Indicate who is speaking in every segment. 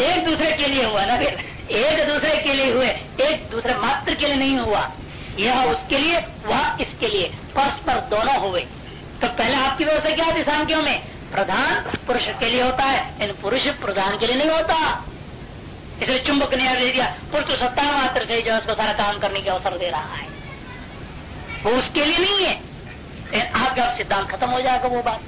Speaker 1: एक दूसरे के लिए हुआ ना फिर? एक दूसरे के लिए हुए, एक दूसरे मात्र के लिए नहीं हुआ। यह उसके लिए, वह इसके लिए? परस्पर दोनों हुए। तो पहले आपकी व्यवस्था क्या थी सांख्यों में? प्रधान पुरुष के लिए होता है, इन पुरुष प्रधान के लिए नहीं होता। इसलिए चुंबक ने दे दिया, पुरुष सत्ता मात्र से जो उसको सारा काम करने के अवसर दे रहा है। वो उसके लिए नहीं है। आपका सिद्धांत खत्म हो जाएगा वो बात।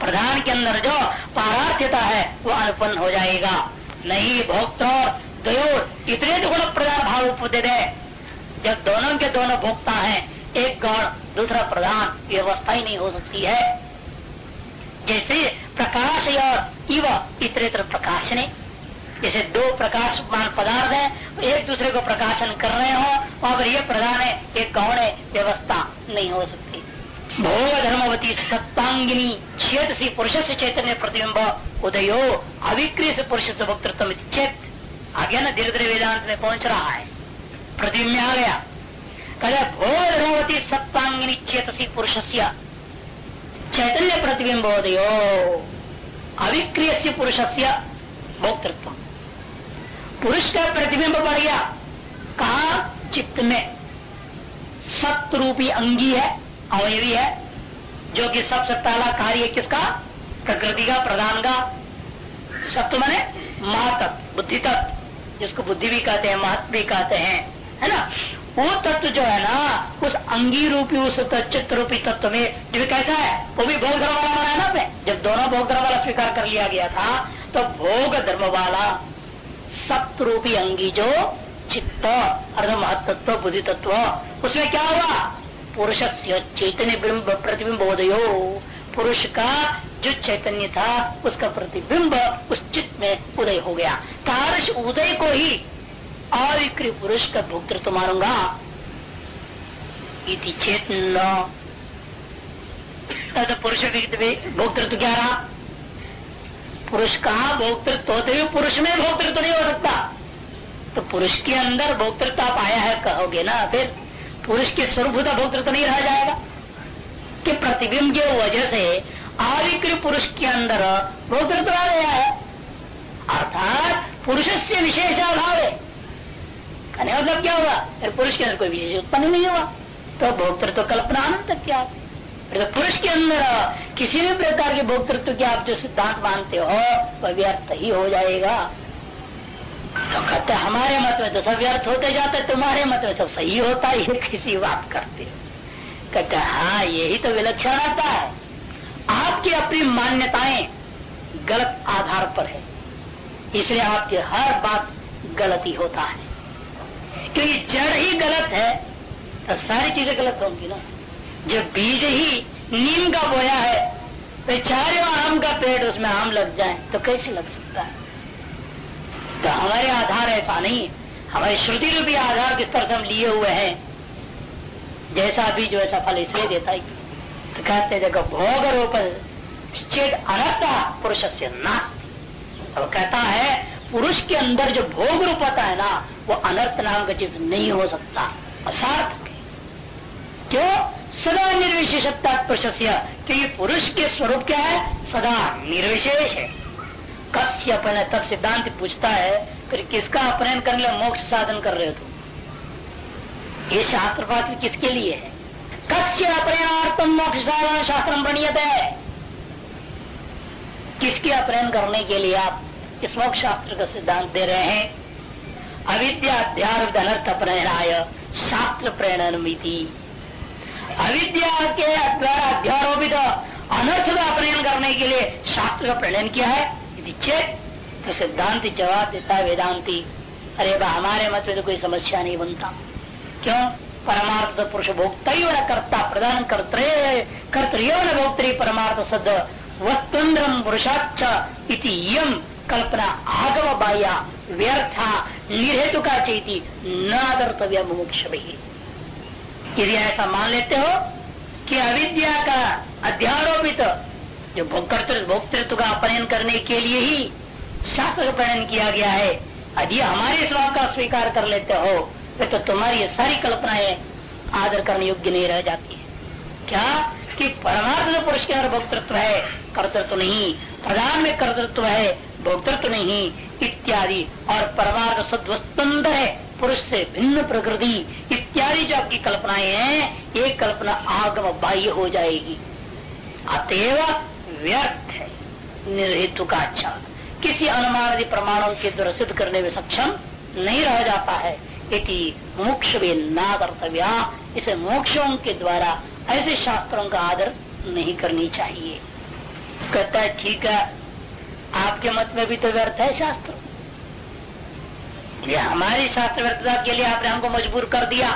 Speaker 1: प्रधान के अंदर जो पारार्थ्यता है, वो अनुपन्न हो जाएगा। नहीं, भोक्ता दो इतने तो गुण प्रधान भाव उपदे दे जब दोनों के दोनों भोक्ता हैं, एक गौण, दूसरा प्रधान व्यवस्था ही नहीं हो सकती है। जैसे प्रकाश और इव इतरेतर प्रकाश ने जैसे दो प्रकाशमान पदार्थ है, एक दूसरे को प्रकाशन कर रहे हो पर यह प्रधान है, एक गौण है व्यवस्था नहीं हो सकती। भोग धर्मवती सत्तांगिनी क्षेत्र से पुरुष से चैतन्य प्रतिबिंब उदयो अविक्रिय से पुरुष से भक्तृत्व चेत आगे ना धीरे धीरे वेदांत में पहुँच रहा है। प्रतिबिंब आ गया। कहे भोग धर्मवती सत्तांगिनी चेतसी पुरुष से चैतन्य प्रतिबिंब उदयो अविक्रिय से पुरुष पुरुष का प्रतिबिंब बढ़ गया। कहा? चित्त में। सत्रूपी अंगी है। अवयवी है, जो कि सबसे पहला कार्य किसका? प्रकृति का, प्रधान का। सत्व मने महातत्व बुद्धि तत्व जिसको बुद्धि भी कहते हैं, महत्व भी कहते हैं, है ना? वो तत्व जो है ना, उस अंगी रूपी, उस चित्त रूपी तत्व में, जो कैसा है, वो भी भोग धर्म वाला बनाया ना जब दोनों भोग धर्म वाला स्वीकार कर लिया गया था तो भोग धर्म वाला सप्त रूपी अंगी जो चित्त, अर्ध महत्व बुद्धि तत्व उसमें क्या हुआ? पुरुष से चैतन्य बिंब प्रतिबिंब उदयो पुरुष का जो चैतन्य था, उसका प्रतिबिंब उस चित्त में उदय हो गया। तारस उदय को ही अविक्री पुरुष का भोक्तृत्व मानूँगा इति चेतन। तद पुरुष भोक्तृत्व क्या रहा? पुरुष कहा भोक्तृत्व होते हुए पुरुष में भोक्तृत्व नहीं हो सकता। तो पुरुष के अंदर भोक्तृत्व आप आया है, कहोगे ना, फिर पुरुष के स्वरूप भोक्तृत्व नहीं रह जाएगा। कि प्रतिबिंब के वजह से आविक्र पुरुष के अंदर भोक्तृत्व आ गया है। अर्थात पुरुष से विशेष अभाव है। कहने मतलब क्या हुआ? फिर पुरुष के अंदर कोई विशेष उत्पन्न नहीं हुआ। तो भोक्तृत्व कल्पना अनंत क्या तो पुरुष के अंदर किसी भी प्रकार के भोक्तृत्व के आप जो सिद्धांत मानते हो, वह व्यर्थ ही हो जाएगा। तो कहते हमारे मत में तो सब व्यर्थ होते जाते, तुम्हारे मत में सब सही होता है, ये किसी बात करते कहते हाँ यही तो विलक्षणता है। आपकी अपनी मान्यताएँ गलत आधार पर है। इसलिए आपकी हर बात गलती होता है। क्योंकि जड़ ही गलत है तो सारी चीज़ें गलत होंगी ना। जब बीज ही नीम का बोया है तो चारों आम का पेड़, उसमें आम लग जाए तो कैसे लग सकता है? तो हमारे आधार ऐसा नहीं हमारे श्रुति रूपी आधार किस तरह से हम लिए हुए हैं? जैसा बीज वैसा फल इसलिए देता है तो कहते देखो, भोग रूप चेत अनर्था पुरुष से नास्ती। अब कहता है, पुरुष के अंदर जो भोग रूप होता है ना, वो अनर्थ नाम का चीज़ नहीं हो सकता। असार्थक क्यों? सदा निर्विशेषता प्रशस्य क्योंकि पुरुष के स्वरूप क्या है? सदा निर्विशेष है। कस्य अपने तब सिद्धांत पूछता है, फिर किसका अपहरण करने मोक्ष साधन कर रहे हो तुम? ये शास्त्र पात्र किसके लिए है? कस्य अपहरणार्थम मोक्ष साधन शास्त्र प्रणीयत है। किसके अपहरण करने के लिए आप इस मोक्ष शास्त्र का सिद्धांत दे रहे हैं? अविद्या अध्यारोप अनर्थ प्रेरणाय शास्त्र प्रेरण मिति अविद्या के द्वारा अध्यारोपित अनर्थ का अपहरण करने के लिए शास्त्र का प्रणयन किया है? चेत तो सिद्धांत जवाब देता है वेदांति, अरे बा हमारे मत में तो कोई समस्या नहीं बनता। क्यों? परमार्थ पुरुष भोक्ता करता प्रदान कर्तृ कर्तृय भोक्तरी परमार्थ सद वस्तुन्द्रम पुरुषाच यम कल्पना आगम बाह्या, व्यर्था निर्हेतु का चेती न आदर्तव्य मुमुक्ष यदि ऐसा मान लेते हो कि अविद्या का अध्यारोपित जो भोक्तृत्व भोक्तृत्व का अपहरण करने के लिए ही शास्त्र का प्रणयन किया गया है। यदि हमारे स्वभाव का स्वीकार कर लेते हो तो तुम्हारी ये सारी कल्पनाएँ आदर करने योग्य नहीं रह जाती है। क्या? कि परमात्मा पुरुष के अंदर भोक्तृत्व है, कर्तृत्व नहीं। प्रधान में कर्तृत्व है, भोक्तृत्व नहीं। इत्यादि। और परमार्थ सद्वस्तंत्र है, पुरुष से भिन्न प्रकृति। इत्यादि जो आपकी कल्पनाएँ हैं, ये कल्पना आगम बाह्य हो जाएगी। अतएव व्यर्थ है। निर्हित का अच्छा। किसी अनुमान आदि प्रमाणों के द्वारा सिद्ध करने में सक्षम नहीं रह जाता है। इति मोक्ष भी ना कर्तव्या इसे मोक्षों के द्वारा ऐसे शास्त्रों का आदर नहीं करनी चाहिए। कहता है, ठीक है, आपके मत में भी तो व्यर्थ है शास्त्र। ये हमारी शास्त्र व्यर्थता के लिए आपने हमको मजबूर कर दिया।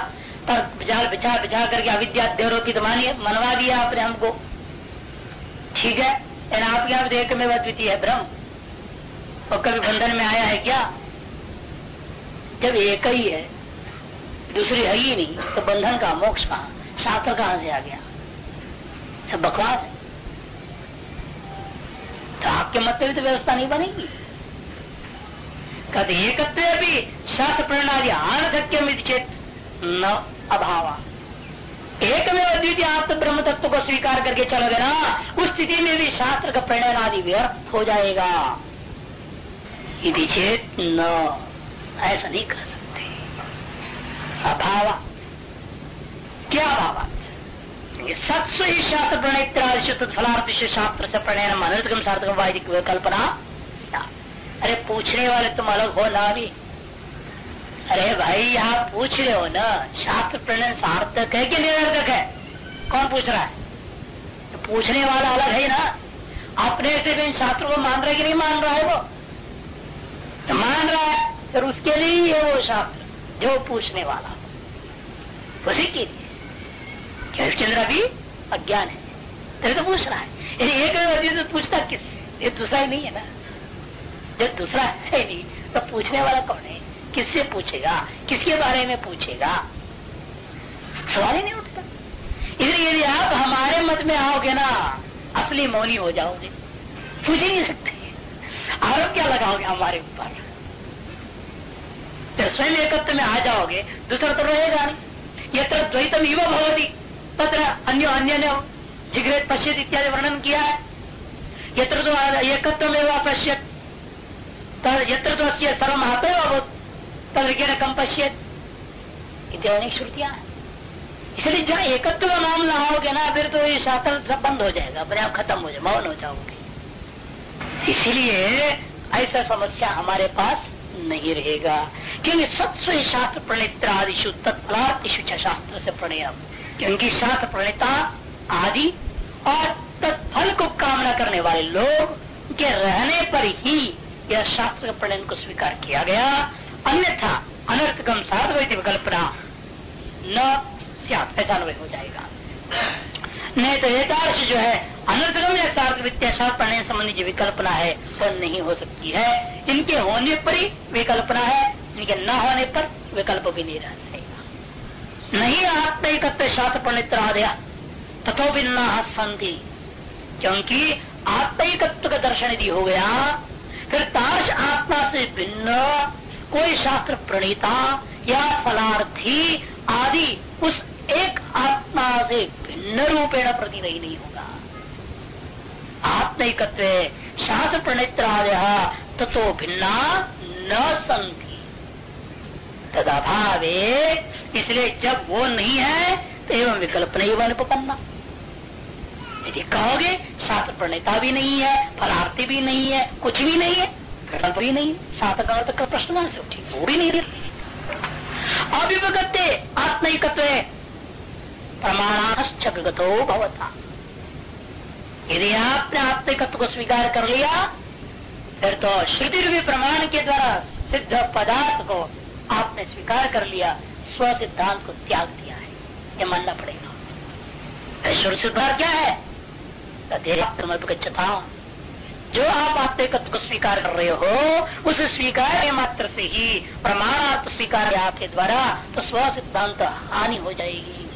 Speaker 1: पर जाल बिछा बिछा करके अविद्या मानिए, मनवा दिया आपने हमको। ठीक है? लेकिन आपके यहाँ देख में द्वितीय है, ब्रह्म। और कभी बंधन में आया है क्या? जब एक ही है, दूसरी है ही नहीं तो बंधन का मोक्ष कहा? शास्त्र कहाँ से आ गया? सब बकवास है। तो आपके मत में तो व्यवस्था नहीं बनेगी। कद एक भी शास्त्र प्रणाली आनधक्यम चेत न अभाव। एक में अद्वितीय आत्म ब्रह्म तत्व को स्वीकार करके चलोगे ना उस स्थिति में भी शास्त्र का प्रणयन आदि व्यर्थ हो जाएगा। यदि चेत न, ऐसा नहीं कर सकते। अभाव। क्या अभाव? सत्स्व ही शास्त्र प्रणय फलार्थ शास्त्र से प्रणयन अनर्थकम सार्थकम वायदिक कल्पना अरे पूछने वाले तुम अलग हो ना अभी अरे भाई आप पूछ रहे हो ना, शास्त्र प्रणयन सार्थक है कि निरर्थक है? कौन पूछ रहा है? तो पूछने वाला अलग है ना। अपने से भी शास्त्र को मान रहा है कि नहीं मान रहा है वो? तो मान रहा है, फिर उसके लिए ही है वो शास्त्र, जो पूछने वाला। उसी के लिए चंद्र भी अज्ञान है। तेरे तो पूछ रहा है। यदि एक तो पूछता किससे? ये दूसरा ही नहीं है ना। जब दूसरा है नहीं तो पूछने वाला कौन है? किससे पूछेगा? किसके बारे में पूछेगा? सवाल ही नहीं उठता। इसलिए यदि आप हमारे मत में आओगे ना, असली मौनी हो जाओगे। पूछ ही नहीं सकते। आरोप क्या लगाओगे हमारे ऊपर? तो स्वयं एकत्र में आ जाओगे, दूसरा तो रहेगा नहीं। यत्र द्वैतम युवा भवती, तत्र अन्य अन्य जिग्रेत पश्चित इत्यादि वर्णन किया है। यत्र तो एकत्र में पश्चित यत्र तो अस्य सर्व अभूत तद कम पश्यत इत्यादि श्रुतियाँ इसलिए जहाँ एकत्व का नाम लाओगे ना, फिर तो ये शास्त्र सब बंद हो जाएगा, अपने आप खत्म हो जाए, मौन हो जाओगे। इसीलिए ऐसा समस्या हमारे पास नहीं रहेगा। क्योंकि सत्स्व शास्त्र प्रणेत्र आदिशु तत्फलार्थिशु शास्त्र से प्रणय क्योंकि शास्त्र प्रणेता आदि और तत्फल को कामना करने वाले लोग के रहने पर ही यह शास्त्र प्रणयन को स्वीकार किया गया। अन्यथा अनर्थकम साधवैत विकल्पना न ऐसा अनुभव हो जाएगा। नहीं तो एकाश जो है अनर्थकम या सार्थ विद्याशास्त्र प्रणय संबंधी जो विकल्पना है वह नहीं हो सकती है। इनके होने पर ही विकल्पना है, इनके न होने पर विकल्प भी नहीं रह जाएगा। नहीं आत्मिकत्व शास्त्र प्रणित आदया तथो भिन्ना संति क्योंकि आत्मिकत्व का दर्शन यदि हो गया, फिर ताश आत्मा से भिन्न कोई शास्त्र प्रणीता या फलार्थी आदि उस एक आत्मा से भिन्न रूपेण प्रति नहीं, होगा। आत्मिकत्व शास्त्र प्रणित्रादय तथो भिन्ना न संति तदाभावे इसलिए जब वो नहीं है तो एवं विकल्प नहीं बन पन्ना यदि कहोगे शास्त्र प्रणेता भी नहीं है फलार्थी भी नहीं है कुछ भी नहीं है विकल्प भी नहीं शास्त्र का प्रश्न से उठी वो भी नहीं अभिभगते आत्मिकत्व प्रमाणाश्च भवता यदि आपने आत्मिकत्व को स्वीकार कर लिया फिर तो श्रुति रूपी प्रमाण के द्वारा सिद्ध पदार्थ को आपने स्वीकार कर लिया स्व सिद्धांत को त्याग दिया है ये मानना पड़ेगा श्रुति सिद्धांत क्या है गच्छता जो आप आत्मिकत्व को स्वीकार कर रहे हो, उस स्वीकार मात्र से ही प्रमाणार्थ स्वीकार आपके द्वारा तो स्व सिद्धांत हानि हो जाएगी।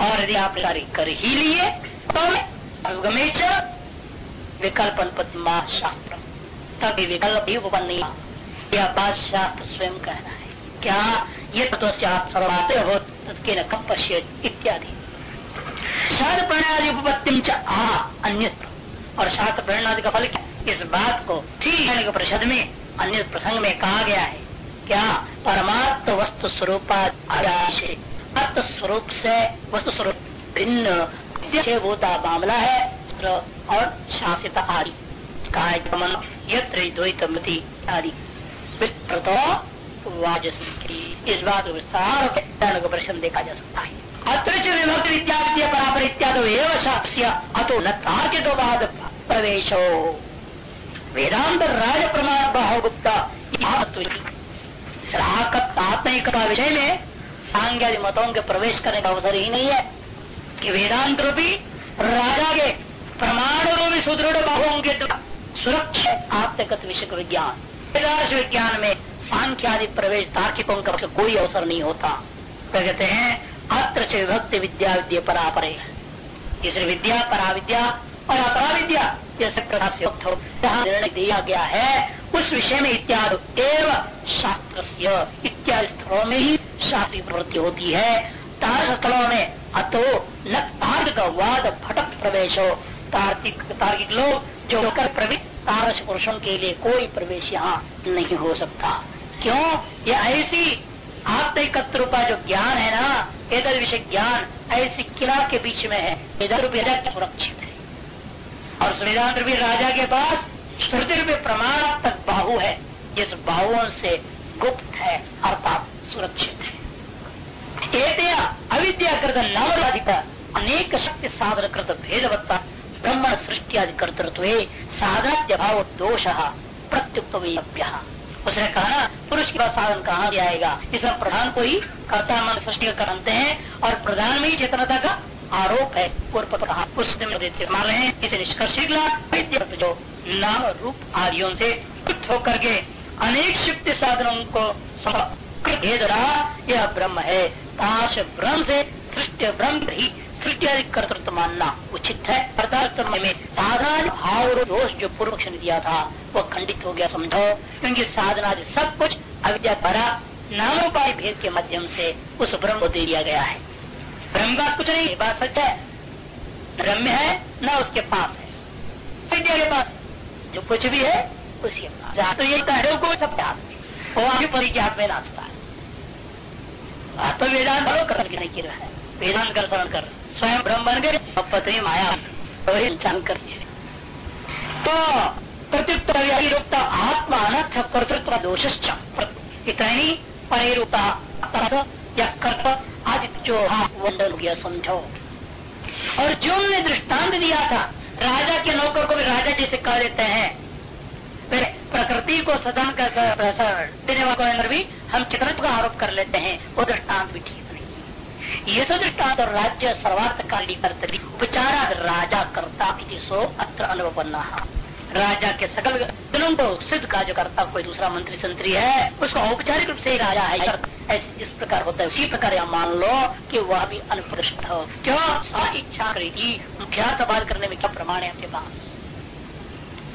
Speaker 1: और यदि आप कार्य कर ही लिए तो विकल्प शास्त्र तभी विकल्प भी उपन्न नहीं यह बात शास्त्र स्वयं कहना है। क्या ये तत्व से आप सर्वाते हो, तत्के न कम इत्यादि। शास्त्र प्रणाली उपपत्ति अन्य और शास्त्र प्रणाली का फल क्या? इस बात को ठीक परिषद में, अन्य प्रसंग में कहा गया है। क्या? परमात्म वस्तु स्वरूप अर्थ स्वरूप से वस्तु स्वरूप भिन्न। होता मामला है और शासित आदि। आदि। विस्तृत इस बात को विस्तार प्रश्न देखा जा सकता है। अत्र विभक्ति इत्यादि बराबर इत्यादि शास्य अतो तार्किक हो वेदांत राज प्रमाण बहुगुप्ता आत्मिक का विषय में सांज्ञादि मतों के प्रवेश करने का अवसर ही नहीं है कि वेदांत रूपी राजा के प्रमाण रूपी सुदृढ़ बाहुओं के सुरक्षित आत्मगत विषय विज्ञान। वेदांश विज्ञान में सांख्यादि प्रवेश तार्किकों का कोई अवसर नहीं होता। कहते हैं? अत्र विभक्ति विद्या विद्या परापरे। इसलिए विद्या पराविद्या और अपराविद्या जैसे प्रकार से हो। जहाँ निर्णय दिया गया है, उस विषय में इत्यादि एवं शास्त्र इत्यादि स्थलों में ही शास्त्रीय प्रवृत्ति होती है। तार स्थलों में अतो न का वाद भटक प्रवेश। हो तार्किक तार्किक लोग जो कर प्रवृत्त तारस पुरुषों के लिए कोई प्रवेश यहाँ नहीं हो सकता। क्यों? यह ऐसी आत्मिकत्व रूपा जो ज्ञान है ना इधर विषय ज्ञान ऐसी किला के बीच में है। इधर सुरक्षित है। और संविधान रूपी राजा के पास श्रुति रूपी प्रमाण तक बाहु है। जिस बाहुओं से गुप्त है, अर्थात सुरक्षित है। अविद्या कृत नवराधिक अनेक शक्ति साधन कृत भेदवत्ता, ब्रह्म सृष्टि आदि कर्तृत्व साधन भाव दोष प्रत्युक्त उसने कहा ना पुरुष के पास साधन कहाँ जाएगा इसमें प्रधान को ही कर्ता मन सृष्टि करते हैं और प्रधान में ही चेतनता का आरोप है। पूर्व कहा देते रहे हैं। इसे निष्कर्ष जो नाम रूप आदियों से होकर के अनेक शक्ति साधनों को भेद रहा यह ब्रह्म है। ताश ब्रह्म से सृष्टि ब्रह्म ही सृष्टि कर्तृत्व मानना उचित है। अर्थात में साधारण भाव दोष जो पूर्व ने दिया था, वो खंडित हो गया, समझो। क्योंकि साधना सब कुछ अविद्या द्वारा नामोपाय भेद के माध्यम से उस ब्रह्म को दे दिया गया है। ब्रह्म का कुछ नहीं बात सच है। ब्रह्म है, न उसके पास है। विद्या के पास जो कुछ भी है, उसी पास तो ये कह को सबके हाथ वो आगे परी के में नाचता है। तो वेदांत करने नहीं किया है। वेदांत कर शरण कर। स्वयं ब्रह्म बन गए अब पत्नी माया। वही इंसान कर तो प्रत्युत्तर रूपता आत्मा अनर्थ कर्तृत्व दोष इतनी परिरूपता या कर्त आदि जो वंडन गया समझो। और जो उन्होंने दृष्टांत दिया था, राजा के नौकर को भी राजा जैसे कह देते हैं। फिर प्रकृति को सदन का देने वाले अंदर भी हम चित्रत्व का आरोप कर लेते हैं, वो दृष्टांत भी ठीक नहीं ये सो दृष्टांत राज्य सर्वार्थ काली कर्तव्य उपचारा राजा करता सो अत्र अनुपन्ना राजा के सकल दिनों को सिद्ध का जो करता कोई दूसरा मंत्री संत्री है उसको औपचारिक रूप से राजा है। ऐसे। जिस प्रकार होता है उसी प्रकार यहाँ मान लो कि वह भी अनुप्रष्ट हो। क्यों? सा इच्छा करेगी मुख्यार्थ बात करने में क्या प्रमाण है आपके पास?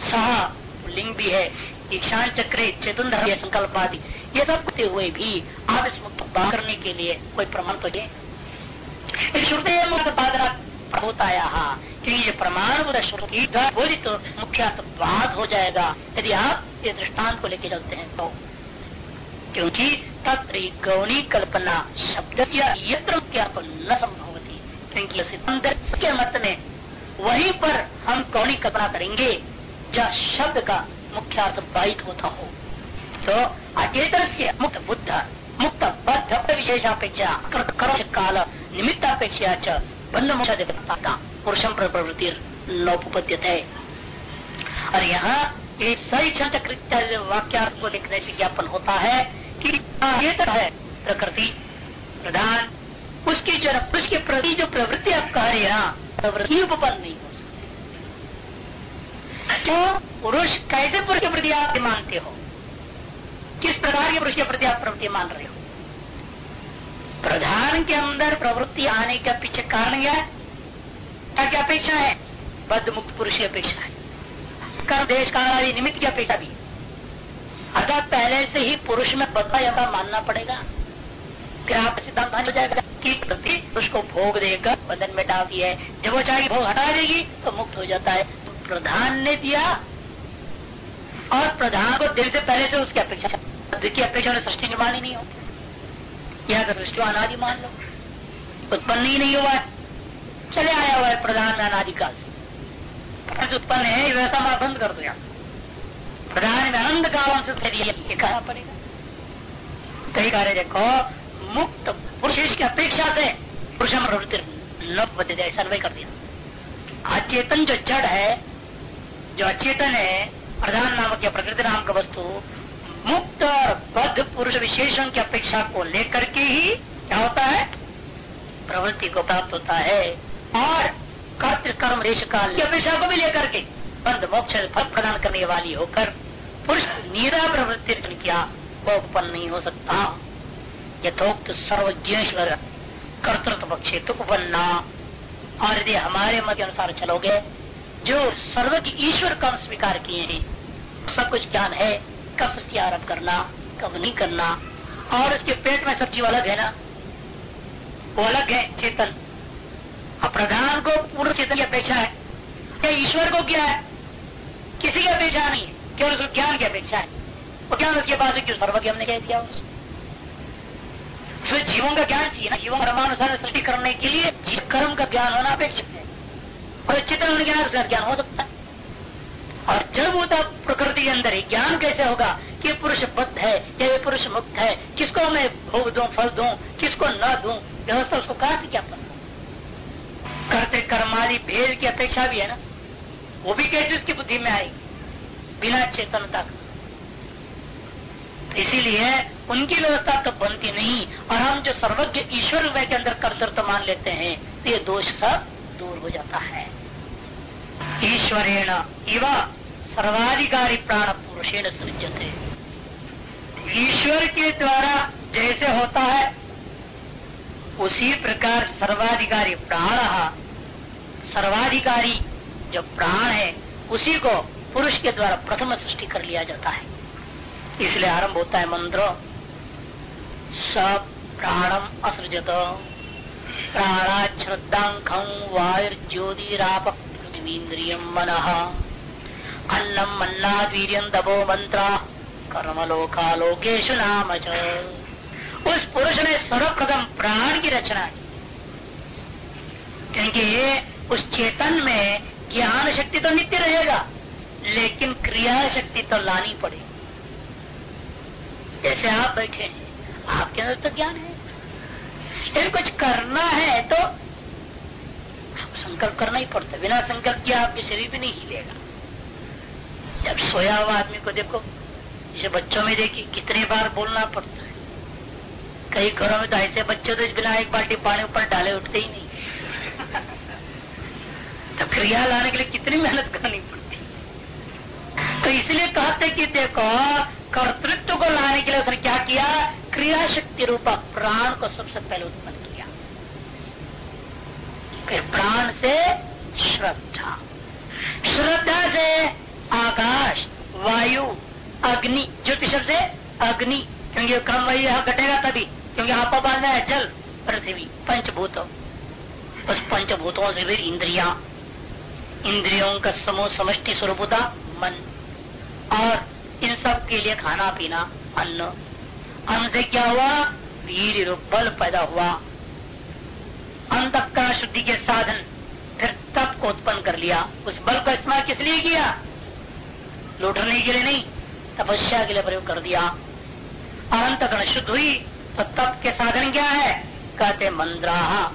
Speaker 1: सह लिंग भी है ईशान चक्र चेतन संकल्प आदि। ये सब करते हुए भी आप इस मुक्त बात करने के लिए कोई प्रमाण तो है? श्रुते प्रभुताया। क्योंकि ये प्रमाण श्रुति का बोली तो मुख्य बात हो जाएगा। यदि आप ये दृष्टांत को लेके चलते हैं तो। क्योंकि तत्र गौणी कल्पना शब्द यत्र न संभव थी क्योंकि के मत में वहीं पर हम गौणी कल्पना करेंगे, जहाँ शब्द का मुख्यार्थ बाहित होता हो। तो अचेतन से मुक्त बुद्ध, मुक्त बद्ध विशेषापेक्षा काल निमित्तापेक्षा च बंध मोक्षा पुरुषम प्रवृत्ति है और यहाँ सही चक्र इत्यादि वाक्यार्थ को लिखने से ज्ञापन होता है कि तो है, प्रकृति प्रधान। उसकी जो पुरुष के प्रति जो प्रवृत्ति आप कह रहे हैं प्रवृत्ति उपपन्न नहीं हो सकती। तो पुरुष कैसे पुरुष के प्रति आप मानते हो? किस प्रकार के पुरुष के प्रति आप प्रवृत्ति मान रहे हो? प्रधान के अंदर प्रवृत्ति आने का पीछे कारण क्या है? क्या क्या अपेक्षा है? बद्ध मुक्त पुरुष की अपेक्षा है। कर देश काल निमित्त की अपेक्षा भी अर्थात पहले से ही पुरुष में बद्धा यथा मानना पड़ेगा। फिर आप सिद्धांत हो जाएगा कि प्रति पुरुष को भोग देकर बंधन में डाल दिया है। जब वो चाहे भोग हटा देगी तो मुक्त हो जाता है। तो प्रधान ने दिया और प्रधान को दिन से पहले से उसकी अपेक्षा की अपेक्षा में सृष्टि निर्माण ही नहीं होती। यह अगर सृष्टि अनादि मान लो, उत्पन्न ही नहीं हुआ है। चले आया हुआ है प्रधान अनादिकाल से उत्पन्न है व्यवस्था बंद कर दो यहाँ। प्रधान अनंत कालों से ये कहना पड़ेगा? कई कार्य देखो, मुक्त पुरुष की अपेक्षा से पुरुषम प्रवृत्ति बदले ऐसा कर दिया। अचेतन जो जड़ है, जो अचेतन है, प्रधान नामक या प्रकृति नाम का वस्तु, मुक्त और बद्ध पुरुष विशेषण की अपेक्षा को लेकर के ही क्या होता है? प्रवृत्ति को प्राप्त होता है। और कर्त कर्म रेश काल। की अपेक्षा को भी लेकर के बंद मोक्ष फल प्रदान करने वाली होकर पुरुष निरा प्रवृत्ति किया वो उत्पन्न नहीं हो सकता। यथोक्त सर्वज्ञेश्वर कर्तृत्व पक्षे तो उपन्ना। और यदि हमारे मत अनुसार चलोगे जो सर्व की ईश्वर कम स्वीकार किए हैं सब कुछ ज्ञान है कब उसकी आरभ करना कब नहीं करना। और उसके पेट में सब जीव अलग है ना? वो अलग है चेतन। प्रधान को पूर्ण चेतन की अपेक्षा है क्या ईश्वर को क्या है? किसी की अपेक्षा नहीं है, केवल उसको ज्ञान की अपेक्षा है। वो ज्ञान उसके पास क्यों सर्वज्ञ हमने कह दिया उसको जीवों का ज्ञान चाहिए ना, जीवों कर्मानुसार सृष्टि करने के लिए कर्म का ज्ञान होना अपेक्षित है। और चित्र होने के उसका ज्ञान हो सकता है। और जब होता प्रकृति के अंदर ही, ज्ञान कैसे होगा कि पुरुष बद्ध है, या ये पुरुष मुक्त है, किसको मैं भोग दू, फल दू, किसको न दू, व्यवस्था उसको कहा से क्या कर्मादि भेद की अपेक्षा भी है ना, वो भी कैसे उसकी बुद्धि में आई बिना चेतनता का इसीलिए उनकी व्यवस्था तो बनती नहीं, और हम जो सर्वज्ञ ईश्वर के अंदर कर्तृत्व मान लेते हैं तो ये दोष सब दूर हो जाता है। ईश्वरेण इव सर्वाधिकारी प्राण पुरुषेण सृजते। ईश्वर के द्वारा जैसे होता है, उसी प्रकार सर्वाधिकारी प्राण सर्वाधिकारी जो प्राण है, उसी को पुरुष के द्वारा प्रथम सृष्टि कर लिया जाता है। इसलिए आरंभ होता है मंत्र। सब प्राणम असृजत। प्राणा पृथ्वीन्द्रिय मन। अन्नम मन्ना वीर दबो मंत्र कर्मलोकालोकेशु नाम उस पुरुष ने सर्वप्रथम प्राण की रचना की। क्योंकि उस चेतन में ज्ञान शक्ति तो नित्य रहेगा, लेकिन क्रिया शक्ति तो लानी पड़ेगी। जैसे आप बैठे हैं, आपके अंदर तो ज्ञान है। यदि कुछ करना है तो संकल्प करना ही पड़ता बिना संकल्प किया आपके शरीर भी नहीं हिलेगा। जब सोया हुआ आदमी को देखो जैसे बच्चों में देखिए, कितने बार बोलना पड़ता है। कई घरों में तो ऐसे बच्चे तो बिना एक बाल्टी पानी ऊपर डाले उठते ही नहीं। तो क्रिया लाने के लिए कितनी मेहनत करनी पड़ती। तो इसलिए कहते कि देखो, कर्तृत्व को लाने के लिए उसने क्या किया? क्रिया शक्ति रूपा प्राण को सबसे पहले उत्पन्न किया। फिर प्राण से श्रद्धा। श्रद्धा से आकाश, वायु, अग्नि, ज्योतिष से अग्नि। क्योंकि क्रम वही यहाँ घटेगा तभी, क्योंकि आप बांधना है जल, पृथ्वी, पंचभूत। उस पंचभूतों से फिर इंद्रिया इंद्रियों का समूह समष्टि स्वरूपता, मन। और इन सब के लिए खाना, पीना, अन्न। अन्न से क्या हुआ वीर रूप बल पैदा हुआ। अंत का शुद्धि के साधन फिर तप को उत्पन्न कर लिया। उस बल का इस्तेमाल किस लिए किया? लूटने के लिए नहीं, तपस्या के लिए प्रयोग कर दिया। अनंत कण शुद्ध हुई तो तप के साधन क्या है? कहते मंत्रा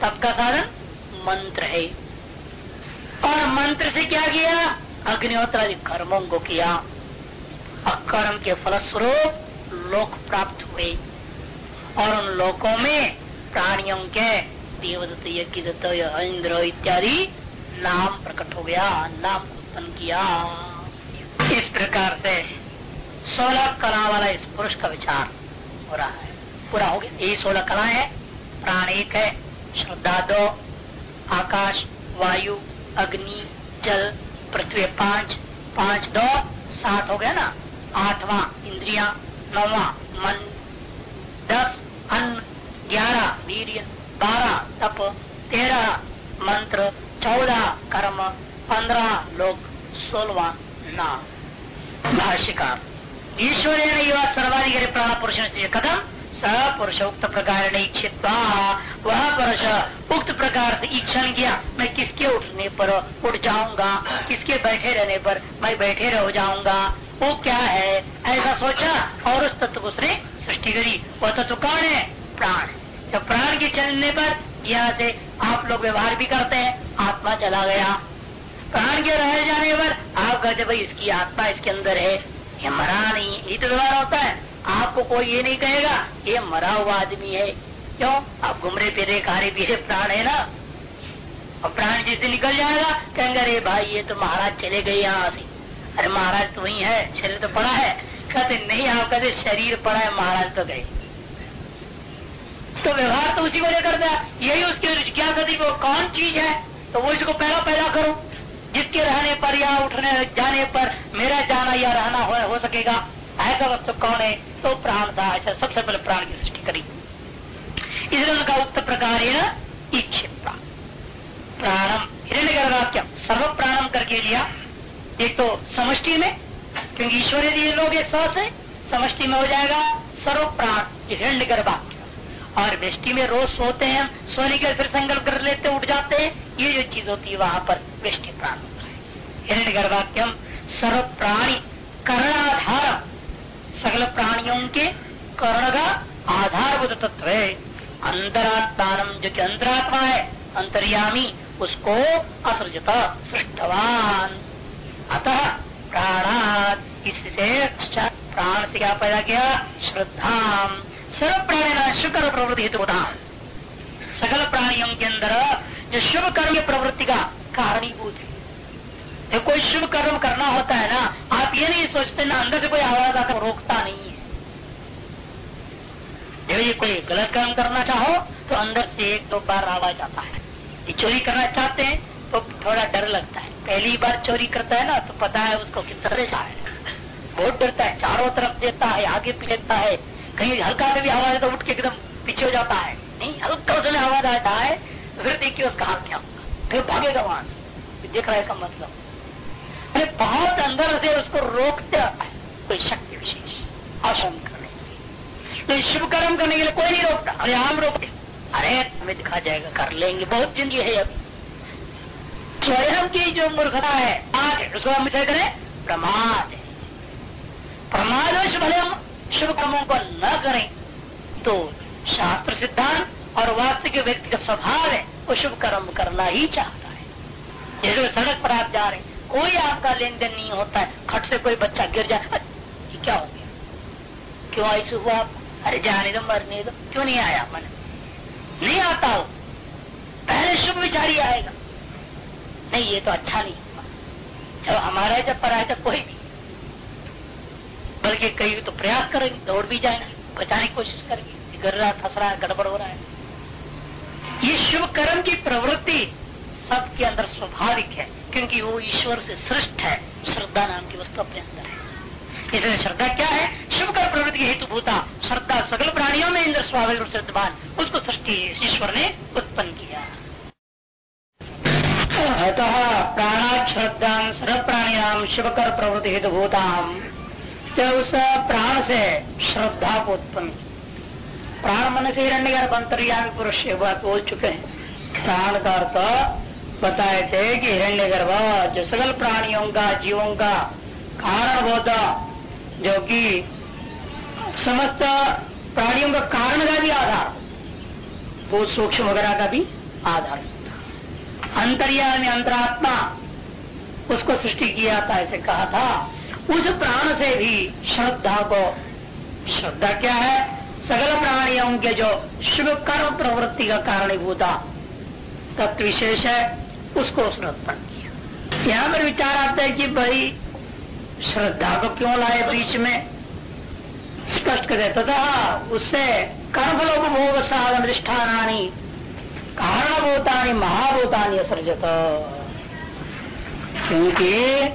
Speaker 1: तप का साधन मंत्र है। और मंत्र से क्या किया? अग्निहोत्र आदि कर्मों को किया। अकर्म के फलस्वरूप लोक प्राप्त हुए। और उन लोकों में प्राणियों के देवदत्त, यज्ञदत्त, इंद्र इत्यादि नाम प्रकट हो गया, नाम उत्पन्न किया। इस प्रकार से सोलह कला वाला इस पुरुष का विचार हो रहा है। पूरा हो गया। यही सोलह कला है। प्राण एक है, श्रद्धा दो, आकाश, वायु अग्नि, जल, पृथ्वी पाँच पाँच दो, सात हो गया ना? आठवां इंद्रिया, नौवा मन, दस अन्न, ग्यारह वीर बारह तप, तेरह मंत्र, चौदह कर्म, पंद्रह लोक, सोलवा नाम। भाष्यकार ईश्वर ने युवा सर्वाधिकारी प्राण पुरुष कथम? पुरुष उक्त प्रकार नहीं इच्छित वह पुरुष उक्त प्रकार से ईक्षण किया। मैं किसके उठने पर उठ जाऊँगा? किसके बैठे रहने पर मैं बैठे रह जाऊँगा? वो क्या है? ऐसा सोचा और उस तत्व को उसने सृष्टि करी। वह तत्व कौन है? प्राण। जब प्राण के चलने पर यहाँ से आप लोग व्यवहार भी करते हैं। आत्मा चला गया। प्राण के रह जाने पर आप कहते भाई इसकी आत्मा इसके अंदर है, ये मरा नहीं, ये तो व्यवहार होता है। आपको कोई ये नहीं कहेगा ये मरा हुआ आदमी है। क्यों? आप घूमरे फिरे खारे पीरे प्राण है ना? और प्राण जिससे निकल जाएगा कहेंगे अरे भाई ये तो महाराज चले गए यहाँ से। अरे महाराज तो वही है शरीर तो पड़ा है। कहते नहीं आप कहते शरीर पड़ा है महाराज तो गए। तो व्यवहार तो उसी को लेकर यही उसकी क्या कहती वो कौन चीज़ है? तो वो इसको पहला पैदा करो। जिसके रहने पर या उठने जाने पर मेरा जाना या रहना हो, हो सकेगा। ऐसा वस्तु कौन है? तो प्राण था ऐसा सबसे पहले प्राण की सृष्टि करी। इसलिए उनका उत्तर प्रकार इच्छित प्राणम। हिरण्य वाक्य, सर्व प्राणम करके लिया। एक तो समष्टि में, क्योंकि ईश्वर यदि लोग एक सौ से समष्टि में हो जाएगा सर्व प्राण हिरण्य गर्भाक्य और वृष्टि में रोज सोते हैं, सोने के फिर संकल्प कर लेते, उठ जाते हैं, ये जो चीज़ होती है वहाँ पर वृष्टि प्राण होता है। हिरण्य गर्भाक्यम सर्व प्राणी कर्णाधार सकल प्राणियों के कर्ण का आधारभूत तत्व है। अंतरात्मान जो कि अंतरात्मा है, अंतर्यामी, उसको असृजत, सृष्टवान। अतः प्राणात इससे प्राण से क्या पैदा किया? श्रद्धा सर्व प्राणी शुक्र प्रवृत्ति हेतु सकल प्राणियों के अंदर जो शुभ कर्म प्रवृत्ति का कारणीभूत है। जब कोई शुभ कर्म करना होता है ना, आप ये नहीं सोचते ना, अंदर से कोई आवाज़ आकर रोकता नहीं है। जब ये कोई गलत कर्म करना चाहो तो अंदर से एक दो बार आवाज़ आता है। ये चोरी करना चाहते हैं तो थोड़ा डर लगता है। पहली बार चोरी करता है ना तो पता है उसको किस तरह से बहुत डरता है, चारों तरफ़ देता है, आगे पीछता है। कहीं हल्का से भी आवाज़ तो उठ के एकदम पीछे हो जाता है। नहीं, हल्का उसने आवाज़ आता है तो फिर देखिए उसका हाथ क्या होगा। फिर भागेगा वहाँ देख रहा है का मतलब। अरे बहुत अंदर से उसको रोकते कोई शक्ति विशेष। आसन करने के लिए। शुभ कर्म करने के लिए कोई नहीं रोकता। अरे हम रोकते। अरे हमें दिखा जाएगा, कर लेंगे। बहुत ज़िंदगी है अभी स्वयं की जो मूर्खता है आज उसको हम करें, प्रमाद है। प्रमाद भले हम शुभ कर्मों को न करें तो शास्त्र सिद्धांत और वास्तविक व्यक्ति का स्वभाव है, वो शुभ कर्म करना ही चाहता है। जैसे सड़क पर आप जा रहे कोई आपका लेन देन नहीं होता है। खट से कोई बच्चा गिर जाए। ये क्या हो गया? क्यों ऐसे हुआ आप? अरे, जाने दो, मरने दो। क्यों नहीं आया मन? नहीं आता हो। पहले शुभ विचारी आएगा। नहीं, ये तो अच्छा नहीं जब हमारा है जब पर तो कोई नहीं। बल्कि कई तो प्रयास करेंगे, दौड़ भी जाए बचाने की कोशिश करेंगे। गिर रहा, फंस रहा है गड़बड़ हो रहा है। ये शुभ कर्म की प्रवृत्ति सबके अंदर स्वाभाविक है। क्योंकि वो ईश्वर से सृष्ट है। श्रद्धा नाम की वस्तु अपने अंदर है। इसलिए श्रद्धा क्या है? शुभ कर प्रवृत्ति हेतु भूता श्रद्धा सकल प्राणियों में इंद्र स्वाभाविक और श्रद्धान उसको सृष्टि ईश्वर ने उत्पन्न किया। अतः प्राणा श्रद्धा सर्व प्राणियाम शुभ कर प्रवृत्ति हेतु भूताम उस प्राण से श्रद्धा को उत्पन्न प्राण मन से हिरण्य गर्भ अंतर्यामी पुरुष बोल चुके हैं। प्राण का अर्थ बताए थे कि हिरण्य गर्भ जो सकल प्राणियों का, जीवों का कारण होता, जो कि समस्त प्राणियों का कारण का भी आधार, वो सूक्ष्म वगैरह का भी आधार अंतरिया में अंतरात्मा, उसको सृष्टि किया था, ऐसे कहा था। उस प्राण से भी श्रद्धा को, श्रद्धा क्या है? सकल प्राणियों के जो शुभ कर्म प्रवृत्ति का कारण कारणीभूता, तत्व विशेष है। उसको उसने उत्पन्न किया। यहाँ पर विचार आता है कि भाई, श्रद्धा को क्यों लाए बीच में? स्पष्ट कर तथा उससे कर्मलोपभोग साधन अधिष्ठानी कारणभूतानी, महाभूतानी असर्जत क्योंकि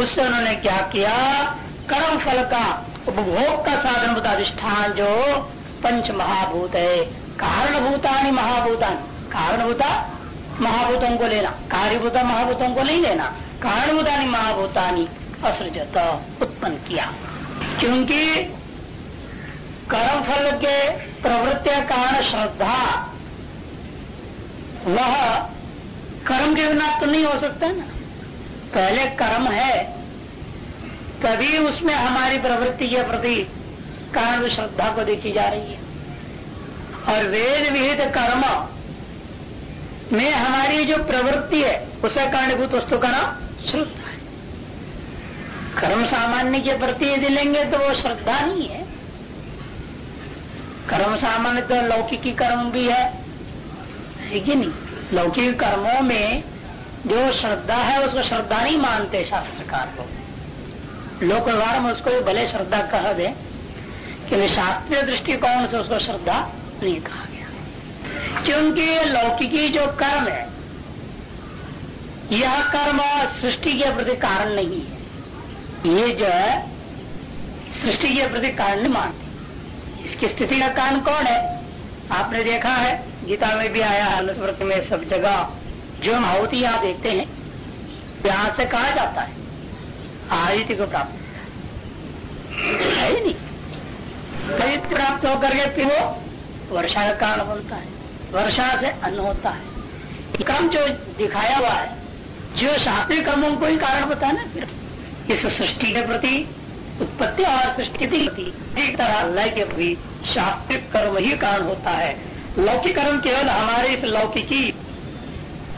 Speaker 1: उससे उन्होंने क्या किया? कर्म फल का, उपभोग का साधन अधिष्ठान जो पंच महाभूत है। कारणभूतानी, महाभूतानी। कारणभूता महाभूतों को लेना कार्यभूता महाभूतों को नहीं लेना कारणभूतानी महाभूतानी असृजत, उत्पन्न किया। क्योंकि कर्म फल के प्रवृत्ति कारण श्रद्धा, वह कर्म के बिना तो नहीं हो सकता ना। पहले कर्म है, तभी उसमें हमारी प्रवृत्ति के प्रति कारण श्रद्धा को देखी जा रही है। और वेद विहित कर्म में हमारी जो प्रवृत्ति है उसका कारणभूत वस्तु का नाम श्रद्धा है। कर्म सामान्य के प्रति यदि लेंगे तो वो श्रद्धा नहीं है। कर्म सामान्य तो लौकिकी कर्म भी है कि नहीं? लौकिक कर्मों में जो श्रद्धा है, उसको श्रद्धा नहीं मानते शास्त्रकार को लोक व्यवहार में उसको भले श्रद्धा कह दे कि शास्त्रीय दृष्टिकोण से उसको श्रद्धा नहीं कहा क्योंकि लौकिकी जो कर्म है, यह कर्म सृष्टि के प्रति कारण नहीं है। ये जो है, सृष्टि के प्रति कारण नहीं मानते। इसकी स्थिति का कारण कौन है? आपने देखा है, गीता में भी आया है, अनुस्मृति में सब जगह, जो हम आहुति यहाँ देखते हैं, यहाँ से कहा जाता है आदित्य को प्राप्त। होता है नहीं। प्राप्त होकर के फिर वो वर्षा का कारण बनता है। वर्षा से अन्न होता है। क्रम जो दिखाया हुआ है, जो शास्त्रीय कर्मों को ही कारण बताया ना फिर। इस सृष्टि के प्रति, उत्पत्ति और सृष्टि के प्रति, एक तरह लय के प्रति शास्त्रीय कर्म ही कारण होता है। लौकिक कर्म केवल हमारे इस लौकिकी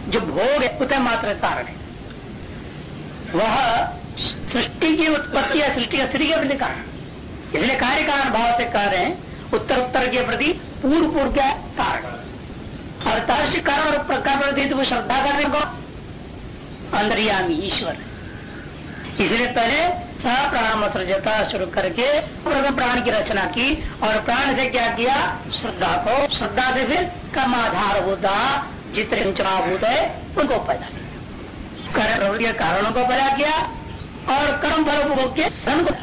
Speaker 1: जो भोग है उतः मात्र कारण है। वह सृष्टि की उत्पत्ति या सृष्टि का स्थिति के प्रति कारण। इसलिए कार्य कारण भाव से कह रहे हैं, उत्तर उत्तर के प्रति पूर्व पूर्व का कारण। और तर्श कारण और प्रकार वो श्रद्धा करने को। अंतर्यामी ईश्वर। इसलिए पहले प्राण सृजता शुरू करके प्राण की रचना की और प्राण से क्या किया? श्रद्धा को। श्रद्धा से फिर कम आधार होता, जितने भूत है, उनको पैदा किया। कर्म के कारणों को पैदा किया और कर्म फल उपभोग के को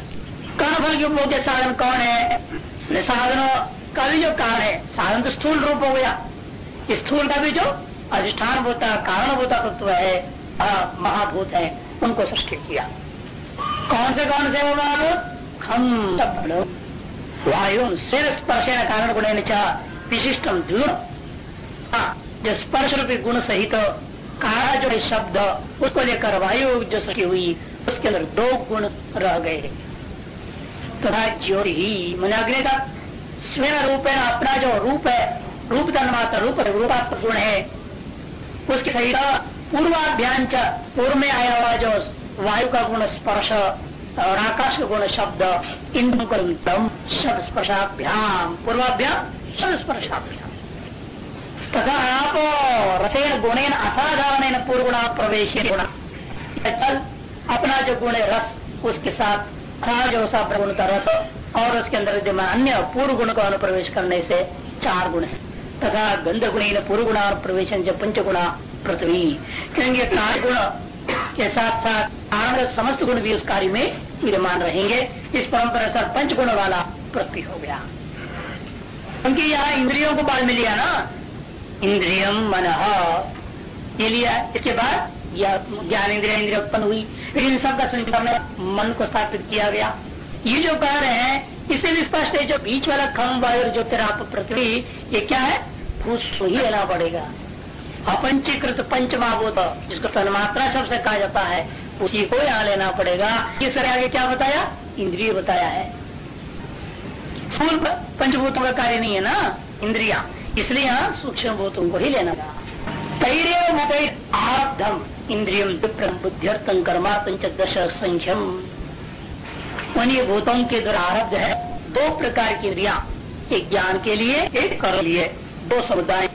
Speaker 1: कर्म फल के उपभोग के साधन कौन है? साधनों का भी जो कारण है, साधन तो स्थूल रूप हो गया। स्थूल का भी जो अधिष्ठान होता कारण होता तत्व है महाभूत है उनको सृष्टि किया। कौन से कौन से वायु सिर स्पर्श कारण गुण विशिष्टम द्विगुण हाँ, जो स्पर्श रूपी गुण सहित तो कारा जो है शब्द उसको लेकर वायु जो सृष्टि हुई उसके अंदर दो गुण रह गए। तथा तो ज्योति ही मैंने अग्नि का स्वयं रूप है अपना जो रूप है रूप मात्र रूप रूपात्मक गुण है। उसके सहित पूर्वाभ्यान पूर्व में आया हुआ जो वायु का गुण स्पर्श और आकाश का गुण शब्द इंद्र इन शब्द स्पर्शाभ्याम पूर्वाभ्याम शब्द स्पर्शाभ्याम तथा आप रसेन गुणेन असाधारण पूर्व गुणा प्रवेश गुण। चल, अपना जो गुण है, रस, उसके साथ जो सा गुण का रस, और उसके अंदर विद्यमान अन्य पूर्व गुण को अनुप्रवेश करने से चार गुण है। तथा गंध गुण पूर्व गुण प्रवेश पंच गुणा पृथ्वी। क्योंकि कार्य गुण के साथ साथ कारण समस्त गुण भी उस कार्य में विद्यमान रहेंगे। इस परंपरा से पंच गुण वाला पृथ्वी हो गया। क्योंकि यहाँ इंद्रियों को बाद में लिया ना? इंद्रियम मन। ये लिया। इसके बाद ज्ञान इंद्रिया इंद्रिया उत्पन्न हुई। फिर इन सबका संचार मन को स्थापित किया गया। ये जो कह रहे हैं इसे भी स्पष्ट है, जो बीच वाला खम वायु जो तेरा पृथ्वी, ये क्या है? भूस्व ही लेना पड़ेगा। अपंचीकृत पंचमहाभूत जिसको तन्मात्रा शब्द से कहा जाता है, उसी को यहाँ लेना पड़ेगा। इस तरह आगे क्या बताया? इंद्रिय बताया है। स्थूल पंचभूतों का कार्य नहीं है ना? इंद्रिया। इसलिए यहाँ सूक्ष्म भूतों को ही लेना तैर मत आरब्धम इंद्रियम बुद्धिर्थम कर्मा पंचदश संख्यम उन्हीं भूतों के द्वारा आरब्ध है। दो प्रकार की इंद्रिया, एक ज्ञान के लिए, एक कर लिए। दो समुदाय।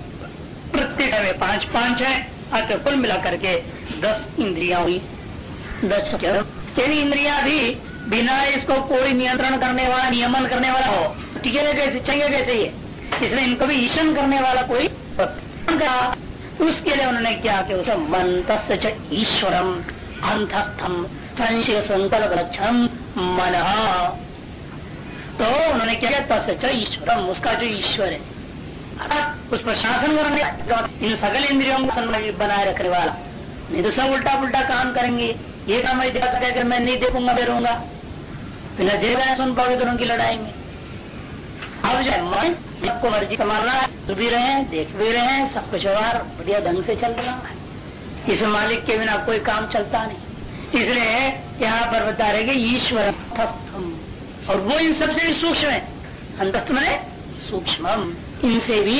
Speaker 1: प्रत्येक में पाँच पाँच है, अतः कुल मिला करके दस इंद्रिया हुई। दस तेरी इंद्रिया भी बिना इसको कोई नियंत्रण करने वाला, नियमन करने वाला हो ठीक कैसे चाहिए कैसे ये इसलिए इनको भी ईशन करने वाला कोई उसके लिए उन्होंने क्या किया? उसे मन तस् ईश्वरम, अंतस्थम संकल्प लक्षण मन। तो उन्होंने क्या किया? तस् ईश्वरम, उसका जो ईश्वर है। उस पर शासन करने इन सकल इंद्रियों को बनाए रखने वाला। नहीं तो सब उल्टा पुल्टा काम करेंगे। ये काम मैं देखा मैं नहीं देखूँगा फिरूँगा बिना देख रहे सुन पाओगे दोनों की लड़ाई में अब जो मन सबको मर्ज़ी का मारना है सुन भी रहे हैं देख भी रहे हैं सब कुछ व्यवहार बढ़िया ढंग से चल रहा है। इस मालिक के बिना कोई काम चलता नहीं। इसलिए यहाँ पर बता रहे कि ईश्वर अंतस्थम और वो इन सबसे भी सूक्ष्म है। अंतस्थ मैंने सूक्ष्म इनसे भी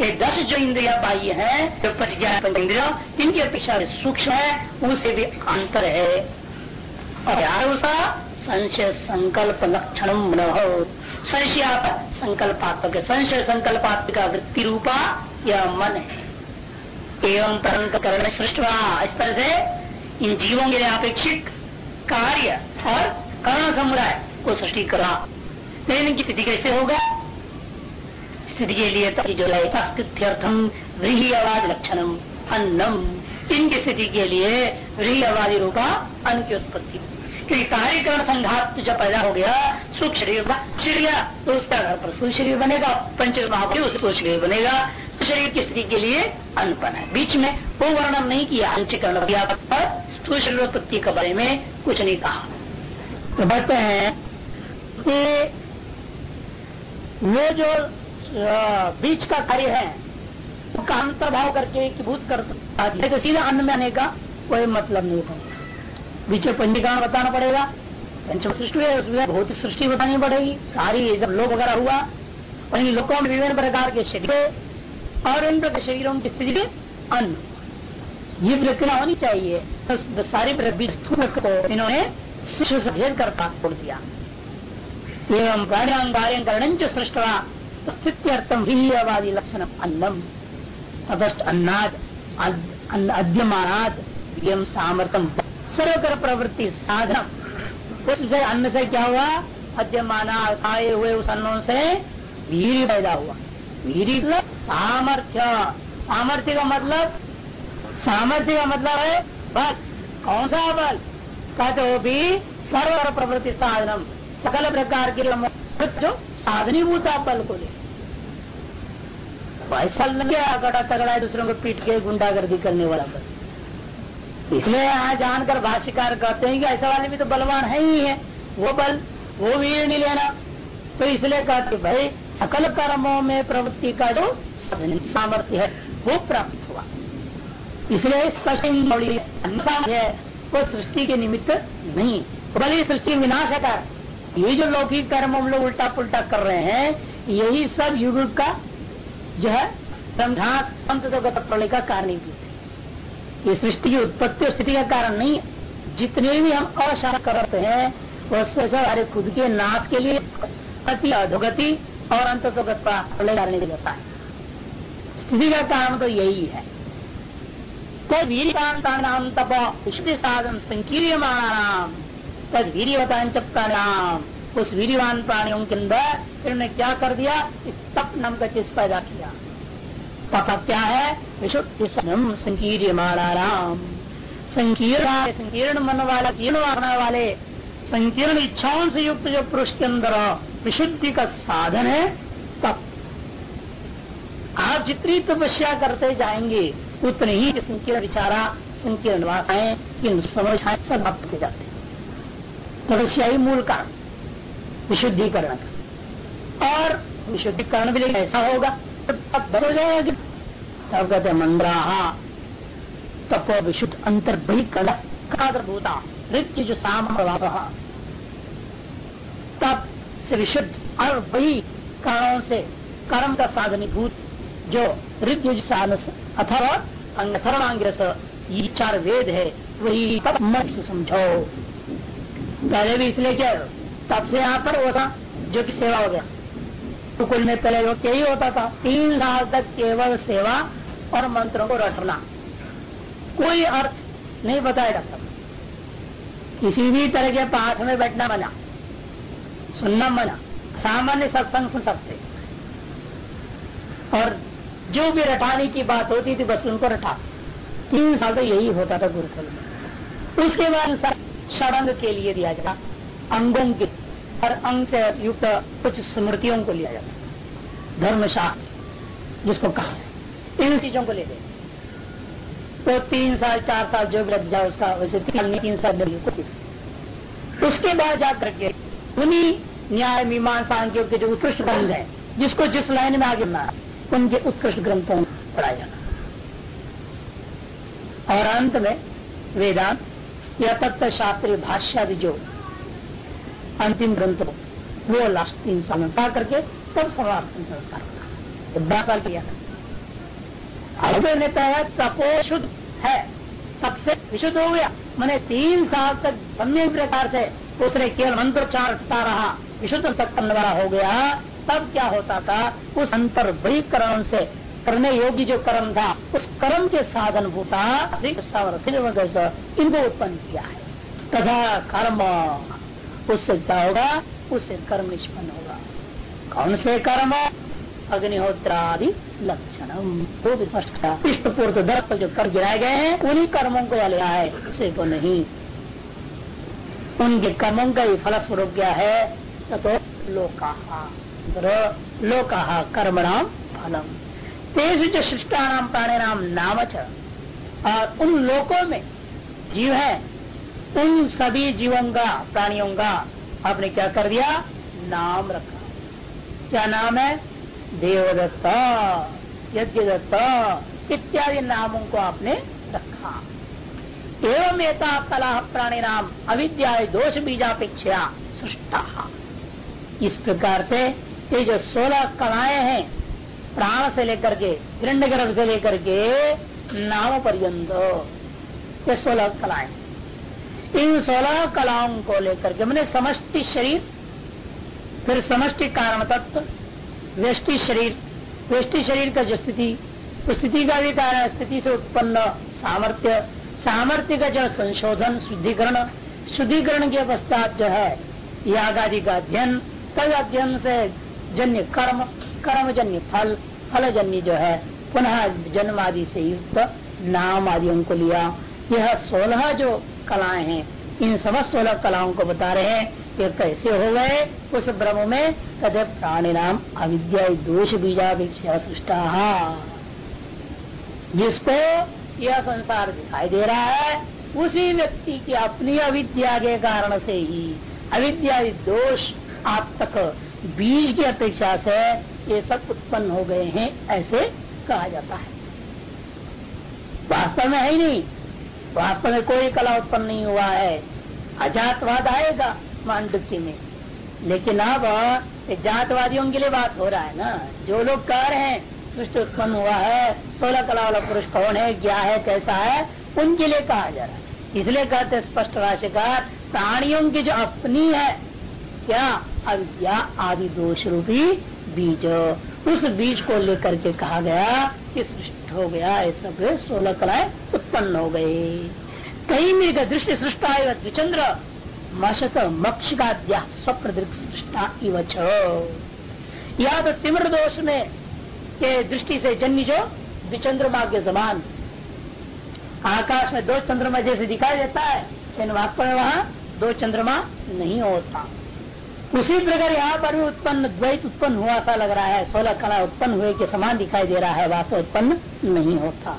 Speaker 1: ये दस जो इंद्रिया बाह्य है, जो पच गया इंद्रिया, इनकी अपेक्षा सूक्ष्म है, उनसे भी अंतर है। और यार उसका संशय संकल्प लक्षण न हो संशय संकल्पात्मक संशय संकल्पात्मक वृत्ति रूपा यह मन है। एवं तरंग करण सृष्ट इस तरह से इन जीवों के लिए अपेक्षित कार्य और कर्ण समुदाय को सृष्टि करा लेकिन इनकी स्थिति कैसे होगा? स्थिति के लिए तो जो अस्तित्थम व्रीही आवाज़ लक्षणम, अन्नम। इनकी स्थिति के लिए व्रीही आवादी रूपा अन्न की उत्पत्ति। क्योंकि कार्यकरण संघात जब पैदा हो गया, सुख शरीर तो उसका घर पर सुख शरीर बनेगा पंच महापुर शरीर बनेगा। शरीर की स्थिति के लिए अनपन है। बीच में वो वर्णन नहीं किया। अंचकरण किया स्थूल शरीर उत्पत्ति के बारे में कुछ नहीं कहा। तो बताते हैं कि वो जो बीच का कार्य है, उसका अंतर्भाव करके भूत कर तो सीधा अन्न में आने का कोई मतलब नहीं होगा। बीच में पंजीकरण बताना पड़ेगा। पंचम सृष्टि उसमें भौतिक सृष्टि बतानी पड़ेगी। सारी जब लोग वगैरह हुआ इन लोगों में विभिन्न प्रकार के शरीर और इन शरीरों की स्थिति अन्न। ये प्रक्रिया होनी चाहिए। तो सारी को इन्होंने भेद कर छोड़ दिया। एवं प्राणांगार्यकरण सृष्टवा स्थित्यर्थम वीरवादी लक्षण अन्नम। तदस्ट अन्नाद अद्यमानाद सामर्थ्यम। सर्वकर प्रवृत्ति साधन उससे अन्न से क्या हुआ? अद्यमाना खाए हुए उस अन्नों से वीर पैदा हुआ। वीर मतलब सामर्थ्य। सामर्थ्य का मतलब? सामर्थ्य का मतलब है बल। कौन सा बल? कहते हो भी सर्व प्रवृत्ति साधनम। सकल प्रकार के जो साधनीभूता बल को ले। ऐसा लगे गड़ा तगड़ा है दूसरों को पीट के गुंडागर्दी करने वाला बल। इसलिए यहाँ जानकर भाष्यकार कहते हैं कि ऐसा वाले भी तो बलवान है ही है। वो बल वो वीर नहीं लेना। तो इसलिए कहते भाई सकल कर्मों में प्रवृत्ति का जो सामर्थ्य है, वो प्राप्त हुआ। इसलिए स्पष्ट है वो सृष्टि के निमित्त नहीं बल सृष्टि विनाशकार ये जो लौकिक कर्म हम लोग उल्टा पुल्टा कर रहे हैं, यही सब युग का जो है प्रलय का कारण भी ये सृष्टि की उत्पत्ति और स्थिति का कारण नहीं है। जितने भी हम अशान करते हैं वह सब हमारे खुद के नाश के लिए अति अधोगति और अंत प्रलय करने के है। स्थिति का कारण तो यही है। तो वीरकांतानाम तप पुष्टि साधन संकीर्यमाणाम तद वीरवतांच प्राणाम उस वीरवान प्राणियों के अंदर इन्होंने क्या कर दिया? तप नाम का चीज़ पैदा किया। तथा क्या है? विशुद्ध संकीर्ण माणाराम संकीर्ण संकीर्ण मन वाला, जीर्ण वाले, संकीर्ण इच्छाओं से युक्त जो पुरुष के अंदर विशुद्धि का साधन है तप आप जितनी तपस्या करते जाएँगे, उतने ही संकीर्ण विचारा, संकीर्ण वासाएँ समझाएँ, सब आप जाते तपस्या ही मूल कारण, विशुद्धिकरण का। और विशुद्धिकरण भी ऐसा होगा, तब हो जाएगा। तब कहते मंद्राहा, तप विशुद्ध अंतर भूता नृत्य जो साम तप से विशुद्ध और वही कारणों से कर्म का साधनीभूत जो ऋतु अथर्व अथर्वांग्रस, ये चार वेद है, वही से समझो। पहले भी इसलिए क्या, तब से यहाँ पर वो जो कि सेवा हो गया। कुल में पहले वो यही होता था, तीन साल तक केवल सेवा और मंत्रों को रटना। कोई अर्थ नहीं बताया जाता। किसी भी तरह के पाठ में बैठना मना। सुनना मना। सामान्य सत्संग सुन सकते। और जो भी रटाने की बात होती थी, बस उनको रटा। तीन साल तो यही होता था गुरुकुल में। उसके बाद षडंग के लिए दिया जाता। अंगों के और अंग से युक्त कुछ स्मृतियों को लिया जाता। धर्मशास्त्र, जिसको कहा इन चीज़ों को लेते तो तीन साल, चार साल जो भी लग जाए उसका, वैसे तीन साल उसके बाद जाकर के उन्हीं न्याय मीमांसा के जो उत्कृष्ट ग्रंथ है, जिसको जिस लाइन में आगे ना उनके उत्कृष्ट ग्रंथों में पढ़ाया जाना। और अंत में वेदांत, या तत्व शास्त्रीय भाष्या जो अंतिम ग्रंथ हो वो लास्ट तीन साल में पढ़ा करके तब समापन संस्कार होना किया अगर ने कहा तपो शुद्ध है तब से विशुद्ध हो गया। मैंने तीन साल तक सम्य प्रकार से उसने केवल मंत्रोच्चार रहा, विशुद्ध करने वाला हो गया, तब क्या होता था? उस अंतर बहिकरण से, करने योग्य जो कर्म था, उस कर्म के साधन भूता इनको उत्पन्न किया है। तथा कर्म, उससे क्या होगा? उससे कर्म निष्पन्न होगा। कौन से कर्म? अग्निहोत्रादि लक्षण वो भी स्पष्ट इष्ट पूर्व दर्प जो कर गिराए गए हैं, उन्हीं कर्मों को लिया है, उसे को नहीं। उनके कर्मों का ही फल स्वरूप क्या है। तो लोका लोका कर्मणाम फलम। तेज जो सृष्टानाम प्राणी नाम नाम और उन लोकों में जीव है। उन सभी जीवों का प्राणियों का आपने क्या कर दिया? नाम रखा। क्या नाम है? देवदत्ता यज्ञ दत्ता इत्यादि नामों को आपने रखा। एवं एता प्राणी नाम अविद्या दोष बीजापेक्षा सृष्टा। इस प्रकार से ये जो सोलह कलाएँ हैं, प्राण से लेकर के हिरण्य गर्भ से लेकर के नाम पर्यंत, ये सोलह कलाएँ। इन सोलह कलाओं को लेकर के, मैंने समष्टि शरीर, फिर समष्टि कारण तत्व, व्यष्टि शरीर। व्यष्टि शरीर का जो स्थिति स्थिति का भी कारण स्थिति से उत्पन्न सामर्थ्य सामर्थ्य का जो संशोधन, शुद्धिकरण शुद्धिकरण के पश्चात जो है याग आदि का अध्ययन तब अध्ययन से जन्य कर्म कर्म जन्य फल फल जन्य जो है, पुनः जन्म आदि से युक्त नाम आदि को लिया। यह सोलह जो कलाएँ हैं, इन समस्त सोलह कलाओं को बता रहे हैं, ये कैसे हो गए, उस ब्रह्म में कदे प्राणी नाम अविद्या, दोष बीजापेक्षा सृष्टा जिसको यह संसार दिखाई दे रहा है, उसी व्यक्ति की अपनी अविद्या के कारण से ही अविद्या दोष आप तक बीज की अपेक्षा से ये सब उत्पन्न हो गए हैं, ऐसे कहा जाता है। वास्तव में है ही नहीं। वास्तव में कोई कला उत्पन्न नहीं हुआ है। अजातवाद आएगा मांडुक्य में। लेकिन अब जातवादियों के लिए बात हो रहा है ना। जो लोग कह रहे हैं सृष्टि उत्पन्न हुआ है, सोलह कला वाला पुरुष कौन है, क्या है, कैसा है, उनके लिए कहा जा रहा है। इसलिए कहते स्पष्ट राशिकार प्राणियों की जो अपनी है, क्या अविद्या आदि दोष रूपी बीज, उस बीज को लेकर के कहा गया कि सृष्ट हो गया ऐसा सोलह कलाएँ उत्पन्न हो गए कहीं मृग दृष्टि सृष्टा द्विचंद्र मशक मक्षिकाद्या स्वप्न सृष्टा इव या तो तिम्र दोष में के दृष्टि से जन्य जो द्विचंद्रमा के समान। आकाश में दो चंद्रमा जैसे दिखाई देता है, लेकिन वास्तव में वहाँ दो चंद्रमा नहीं होता। उसी प्रकार यहाँ पर भी उत्पन्न द्वैत उत्पन्न हुआ सा लग रहा है। सोलह कला उत्पन्न हुए के समान दिखाई दे रहा है, वास्तव उत्पन्न नहीं होता।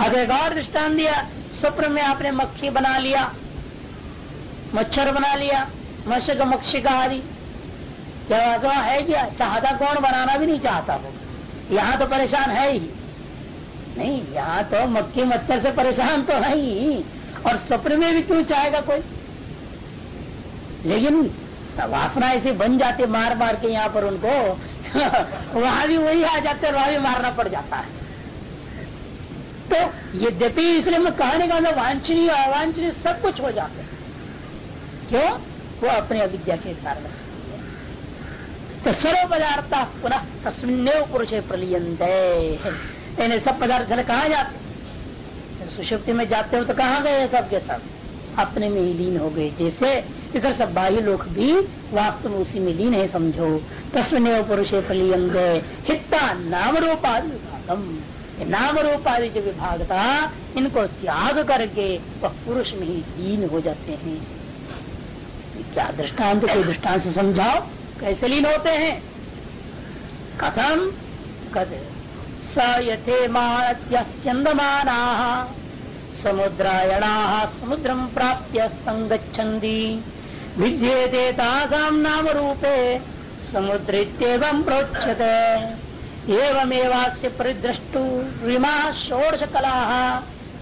Speaker 1: अब एक और दृष्टान दिया, स्वप्न में आपने मक्खी बना लिया, मच्छर बना लिया मशक मक्षिका आदि। वास्तव है क्या चाहता कौन बनाना भी नहीं चाहता वो। यहाँ तो परेशान है ही। नहीं, यहाँ तो मक्खी मच्छर से परेशान तो है ही। और स्वप्न में भी क्यों चाहेगा कोई? लेकिन वासना ऐसे बन जाते मार मार के यहाँ पर उनको, वहाँ भी वही आ जाते वहाँ भी मारना पड़ जाता है। तो यद्यपि इसलिए मैं कहने का मतलब वांछनीय, अवांछनीय सब कुछ हो जाते क्यों? वो अपने अविद्या के कारण। सर्व पदार्थ पुनः तस्मिन पुरुष प्रलियंत सब पदार्थ कहा जाते? सुषुप्ति में जाते हो तो कहाँ गए सब के सब अपने में ही लीन हो गए। जैसे इधर सब बाह्य लोग भी वास्तव में उसी में लीन है, समझो। तस्वीन पुरुष प्रलियंग हिता नाम विभागम नाम रूपादि जो विभाग था इनको त्याग करके वह पुरुष में ही लीन हो जाते हैं। क्या दृष्टांत कोई दृष्टांत से समझाओ। कैसे लीन होते हैं? कथम कद स यथे माद्यस्यन्दमाना समुद्रायणा समुद्रम प्राप्य संगछन्ति विद्येते तासाम नाम रूपे समुद्र प्रोच्यते। एवमेवास्य परिदृष्टु विमा षोडश कला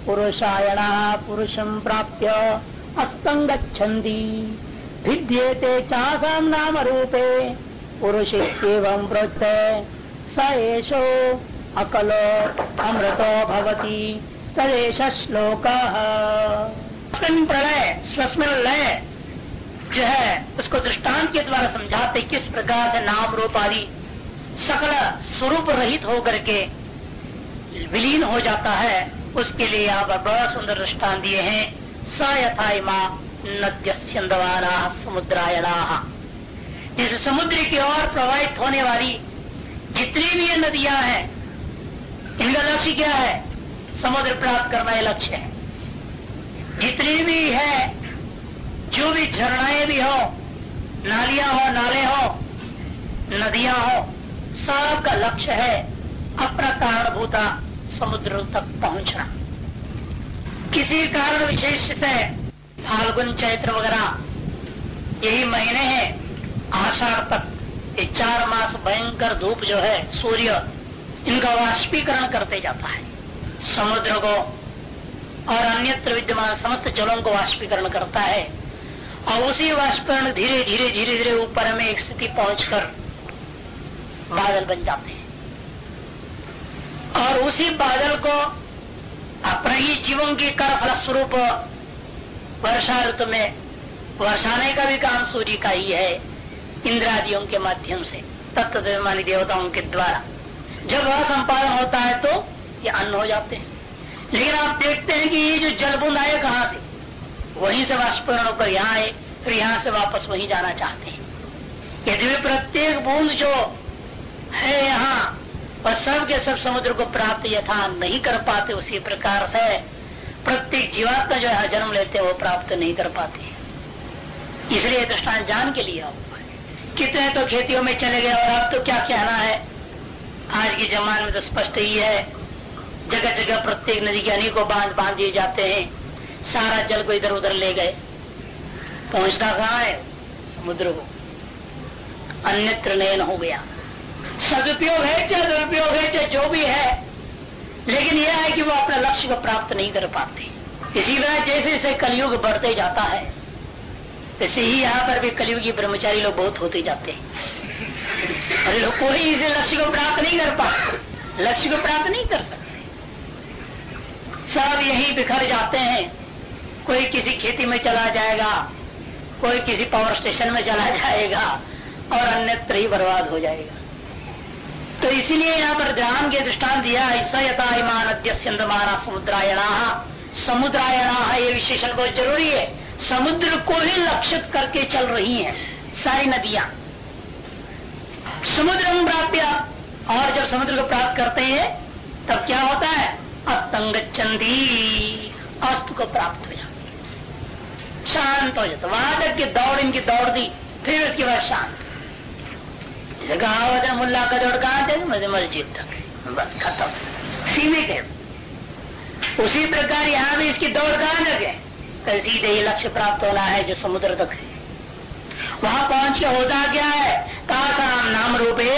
Speaker 1: पुरुषायणा पुरुषम प्राप्य अस्तंग भिद्येते चासाम नाम रूपे। पुरुष एवं प्रोच्य स अकलो अमृतो भवती। तदेश श्लोक। प्रलय, स्वस्मिन लय जो है उसको दृष्टांत के द्वारा समझाते किस प्रकार से नाम रूप आदि सकल स्वरूप रहित होकर के विलीन हो जाता है, उसके लिए आप बड़ा सुंदर दृष्टान दिए हैं। स यथा नद्यवाना समुद्रायणा। जिस समुद्र की ओर प्रवाहित होने वाली जितनी भी ये नदियाँ हैं, इनका लक्ष्य क्या है? समुद्र प्राप्त करना ये लक्ष्य है। जितनी भी है, जो भी झरनाएँ भी हो, नालियाँ हो, नाले हो, नदियाँ हो, सबका लक्ष्य है अपना कारणभूता समुद्र तक पहुँचना। किसी कारण विशेष से फाल्गुन चैत्र वगैरह, यही महीने हैं, आषाढ़ तक। ये चार मास भयंकर धूप जो है, सूर्य, इनका वाष्पीकरण करते जाता है। समुद्र को और अन्यत्र विद्यमान समस्त जलों को वाष्पीकरण करता है। और उसी वाष्पीकरण धीरे धीरे धीरे धीरे ऊपर में एक स्थिति पहुंचकर बादल बन जाते हैं। और उसी बादल को अपने ही जीवन के कर फलस्वरूप वर्षा ऋतु में वर्षाने का भी काम सूर्य का ही है, इंद्रादियों के माध्यम से तत्व मानी देवताओं के द्वारा। जब वह संपादन होता है तो ये अन्न हो जाते हैं। लेकिन आप देखते हैं कि ये जो जल बूंद आए कहाँ से? वहीं से वाष्पीकरण होकर यहाँ आए, फिर यहाँ से वापस वहीं जाना चाहते हैं। यदि प्रत्येक बूंद जो है यहाँ वह सब के सब समुद्र को प्राप्त यथा नहीं कर पाते, उसी प्रकार से प्रत्येक जीवात्मा जो है जन्म लेते हैं, वो प्राप्त नहीं कर पाते इसलिए दृष्टान जान के लिए कितने तो खेतियों में चले गए, और अब तो क्या कहना है? आज के जमाने में तो स्पष्ट ही है जगह जगह प्रत्येक नदी के अनेकों बाँध बाँध दिए जाते हैं। सारा जल को इधर उधर ले गए। पहुँचना कहा है? समुद्र को। अन्यत्र नयन हो गया। सदुपयोग है चाहे दुरुपयोग है, चाहे जो भी है लेकिन यह है कि वो अपने लक्ष्य को प्राप्त नहीं कर पाते। इसी तरह जैसे जैसे कलयुग बढ़ते जाता है, वैसे ही यहाँ पर भी कलयुगी ब्रह्मचारी लोग बहुत होते जाते हैं। अरे लोग कोई इसे लक्ष्य को प्राप्त नहीं कर पाते लक्ष्य को प्राप्त नहीं कर सकते। सब यही बिखर जाते हैं। कोई किसी खेती में चला जाएगा, कोई किसी पावर स्टेशन में चला जाएगा और अन्यत्र ही बर्बाद हो जाएगा। तो इसीलिए यहाँ पर ध्यान के दृष्टान दिया ऐसा यथा इमान समुद्रायणा। समुद्रायणा ये विशेषण बहुत ज़रूरी है। समुद्र को ही लक्षित करके चल रही है सारी नदियाँ। समुद्र प्राप्य। और जब समुद्र को प्राप्त करते हैं, तब क्या होता है? अस्तंग चंदी। अस्त को प्राप्त हो जाती शांत हो जाता वहाँ तक की दौड़ इनकी दौड़ दी, फिर उसके बाद शांत। जैसे कहावत है मुल्ला का दौड़ कहा थे? मुझे मस्जिद तक। बस खत्म। सीमित है उसी प्रकार यहाँ भी इसकी दौड़ कहा तक है सीधे ही लक्ष्य प्राप्त होना है जो समुद्र तक है। वहाँ पहुँच के होता क्या है? का नाम रूपे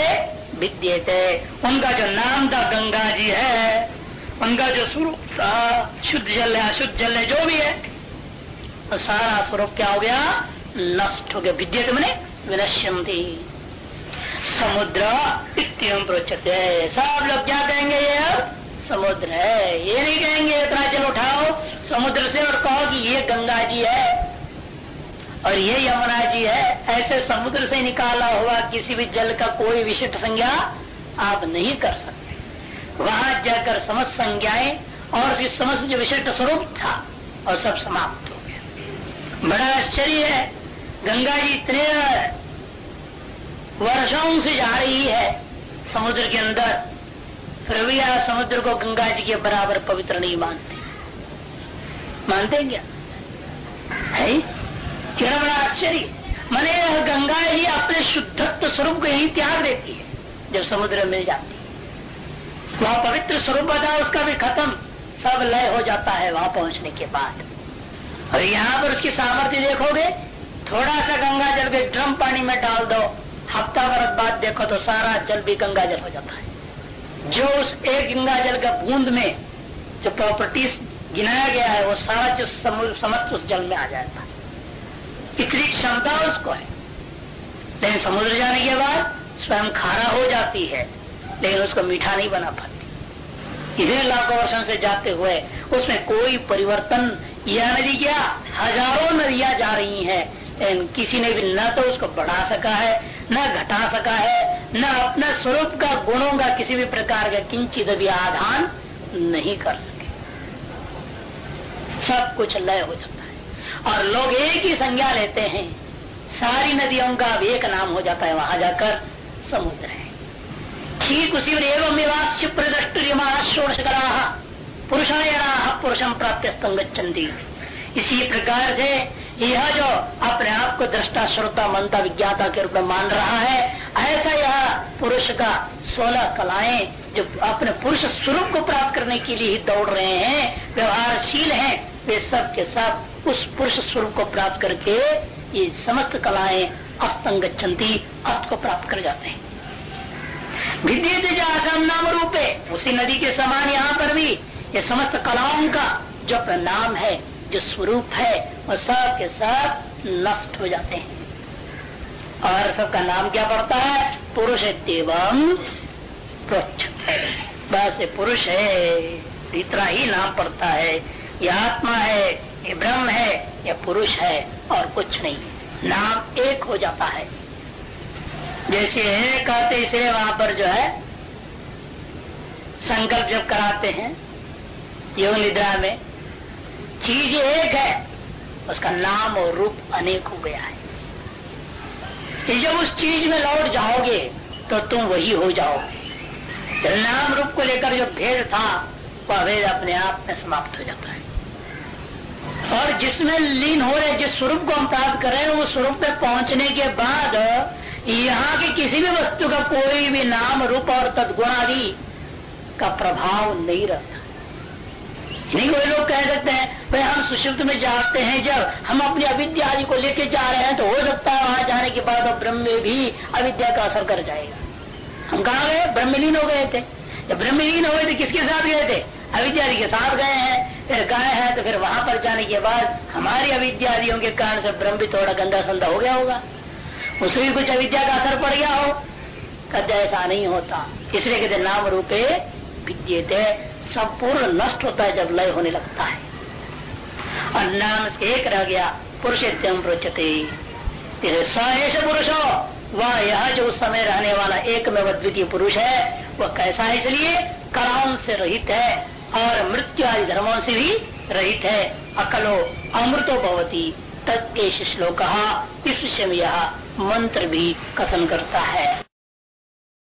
Speaker 1: विद्यते। उनका जो नाम था गंगा जी है, उनका जो स्वरूप था शुद्ध जल है अशुद्ध जल है, जो भी है तो सारा स्वरूप क्या हो गया? नष्ट हो गया। विद्युत मैंने विनश्यम थी समुद्र इतम प्रोचते सब लोग क्या कहेंगे ये अब? समुद्र है। ये नहीं कहेंगे इतना जल उठाओ। समुद्र से और कहो कि ये गंगा जी है और ये यमुना जी है। ऐसे समुद्र से निकाला हुआ किसी भी जल का कोई विशिष्ट संज्ञा आप नहीं कर सकते। वहाँ जाकर समस्त संज्ञाएँ और समस्त जो विशिष्ट स्वरूप था, और सब समाप्त हो गया। बड़ा आश्चर्य है। गंगा जी इतने वर्षों से जा रही है समुद्र के अंदर। फिर भी आप समुद्र को गंगा जी के बराबर पवित्र नहीं मानते। मानते क्या? है? क्या बड़ा आश्चर्य? मैंने गंगा ही अपने शुद्धत्व स्वरूप को यही त्याग देती है, जब समुद्र मिल जाती है। वह पवित्र स्वरूप था उसका भी खत्म, सब लय हो जाता है वहाँ पहुँचने के बाद। और यहाँ पर उसकी सामर्थ्य देखोगे, थोड़ा सा गंगा जल के ड्रम पानी में डाल दो हफ़्ता भर बाद देखो तो सारा जल भी गंगा जल हो जाता है। जो उस एक गंगा जल का बूंद में जो प्रॉपर्टीज़ गिनाया गया है, वो सारा जो समस्त उस जल में आ जाता है। इतनी क्षमता उसको है। लेकिन समुद्र जाने के बाद स्वयं खारा हो जाती है, लेकिन उसको मीठा नहीं बना पाती। इतने लाखों वर्षों से जाते हुए उसमें कोई परिवर्तन यह नदी क्या, हज़ारों नदियाँ जा रही हैं। किसी ने भी न तो उसको बढ़ा सका है, न घटा सका है, न अपना स्वरूप का गुणों का किसी भी प्रकार का किंचित भी आधान नहीं कर सके। सब कुछ लय हो जाता है। और लोग एक ही संज्ञा लेते हैं। सारी नदियों का भी एक नाम हो जाता है, वहाँ जाकर समुद्र है। ठीक उसी एवं विवास्य प्रदृष्टोष करा पुरुषायणा पुरुषम प्राप्त स्तंगछंदी इसी प्रकार से यह जो अपने आप को दृष्टा, श्रोता मनता विज्ञाता के रूप में मान रहा है, ऐसा यह पुरुष का सोलह कलाएँ जो अपने पुरुष स्वरूप को प्राप्त करने के लिए ही दौड़ रहे हैं, व्यवहारशील हैं, वे सब के सब उस पुरुष स्वरूप को प्राप्त करके ये समस्त कलाएँ अस्तंग अस्त को प्राप्त कर जाते हैं। विद्युत आसम नाम रूपे, उसी नदी के समान यहाँ पर भी ये समस्त कलाओं का जो नाम है जो स्वरूप है, वो सब के सब नष्ट हो जाते हैं। और सबका नाम क्या पड़ता है? पुरुष एवं बस पुरुष है, इतना ही नाम पड़ता है। ये आत्मा है, ये ब्रह्म है, ये पुरुष है, और कुछ नहीं। नाम एक हो जाता है। जैसे है, कहते इसलिए वहाँ पर जो है, संकल्प जब कराते हैं योग निद्रा में चीज़ एक है, उसका नाम और रूप अनेक हो गया है। जब उस चीज़ में लौट जाओगे तो तुम वही हो जाओगे। नाम रूप को लेकर जो भेद था, वह भेद अपने आप में समाप्त हो जाता है। और जिसमें लीन हो रहे, जिस स्वरूप को हम प्राप्त कर रहे हैं, उस स्वरूप में पहुँचने के बाद, यहाँ की किसी भी वस्तु का कोई भी नाम, रूप और तदगुण आदि का प्रभाव नहीं रहता। नहीं, कोई लोग कह सकते हैं, भाई, हम सुषुप्त में जाते हैं, जब हम अपनी अविद्या आदि को लेके जा रहे हैं तो हो सकता है वहाँ जाने के बाद ब्रह्म में भी अविद्या का असर कर जाएगा। हम कहा गए? ब्रह्मलीन हो गए थे। जब ब्रह्मलीन हो गए थे किसके साथ गए थे? अविद्या के साथ गए हैं। फिर गए हैं? तो फिर वहाँ पर जाने के बाद हमारी अविद्यादियों के कारण से ब्रह्म भी थोड़ा गंदा संदा हो गया होगा। उसमें भी कुछ अविद्या का असर पड़ गया हो। कद ऐसा नहीं होता। इसलिए कहते नाम रूपे विद्यते। सब पूर्ण नष्ट होता है जब लय होने लगता है। और नाम एक रह गया पुरुष सहेश पुरुष, वह यह जो उस समय रहने वाला एक में द्वितीय पुरुष है, वह कैसा है इसलिए कलाओं से रहित है और मृत्यु आदि धर्मों से भी रहित है। अकलो अमृतो भवती। तत्श श्लोक, इस विषय में यह मंत्र भी कथन करता है।